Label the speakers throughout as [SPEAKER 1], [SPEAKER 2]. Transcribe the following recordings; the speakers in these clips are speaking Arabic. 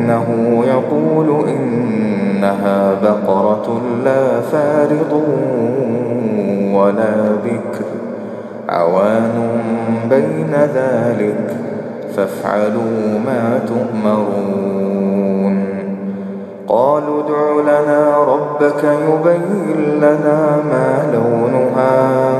[SPEAKER 1] إنه يقول إنها بقرة لا فارض ولا بكر عوان بين ذلك فافعلوا ما تؤمرون. قالوا ادع لنا ربك يبين لنا ما لونها.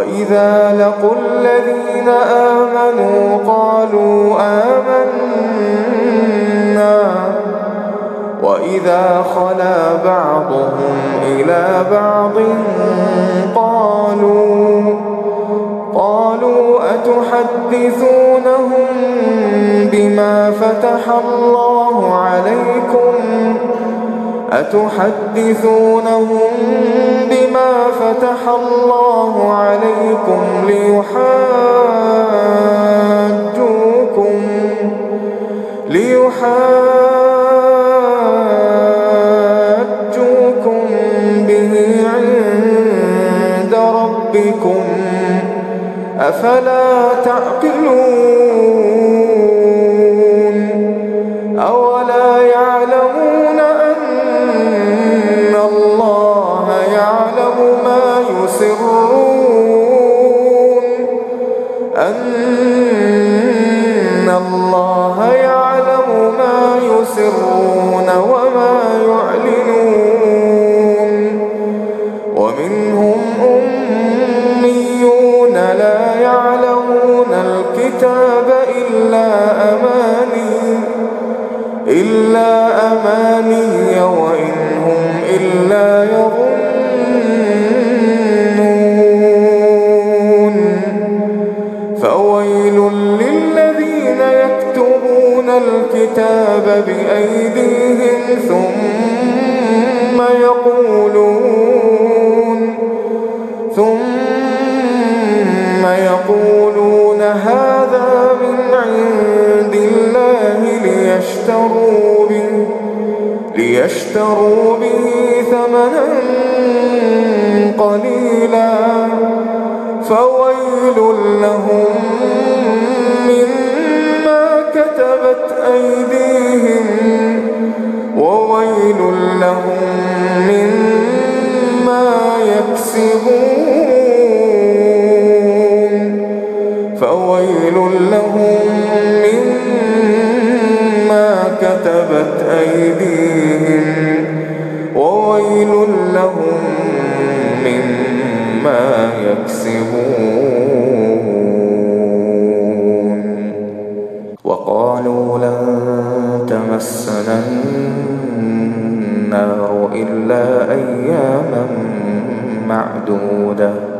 [SPEAKER 1] وإذا لقوا الذين آمنوا قالوا آمنا وإذا خلا بعضهم إلى بعض قالوا قالوا أتحدثونهم بما فتح الله عليكم أتحدثونهم فتح الله عليكم ليحاجوكم ليحاجوكم به عند ربكم. أفلا إلا أماني إلا أماني وإن هم إلا يظنون. فويل للذين يكتبون الكتاب بأيديهم ثم ليشتروا به ليشتروا به ثمنا قليلا فويل لهم مما كتبت أيديهم وويل لهم مما يكسبون فويل لهم مما كتبت أيديهم وويل لهم مما يكسبون. وقالوا لن تمسنا النار إلا أياما معدودة.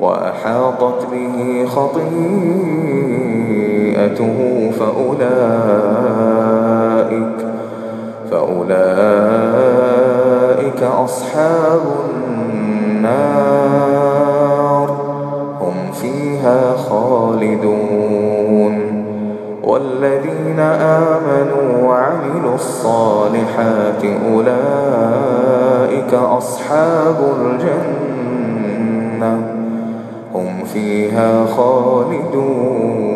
[SPEAKER 1] وأحاطت به خطيئته فأولئك فأولئك أصحاب النار هم فيها خالدون. والذين آمنوا وعملوا الصالحات أولئك أصحاب الجنة. فيها خالدون.